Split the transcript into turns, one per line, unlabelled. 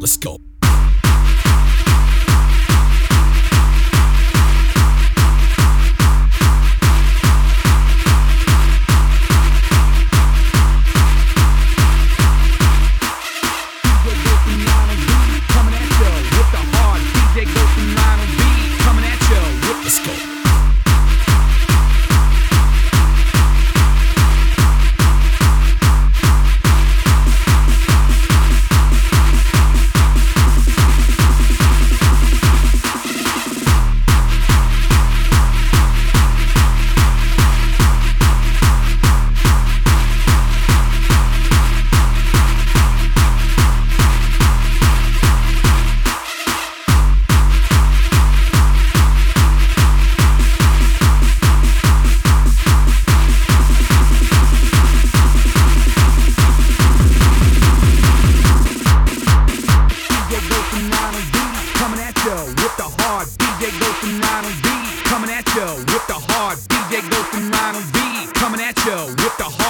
Let's go.
9 on coming at you with the hard. DJ Ghost and 9 on beat, coming at you with the hard.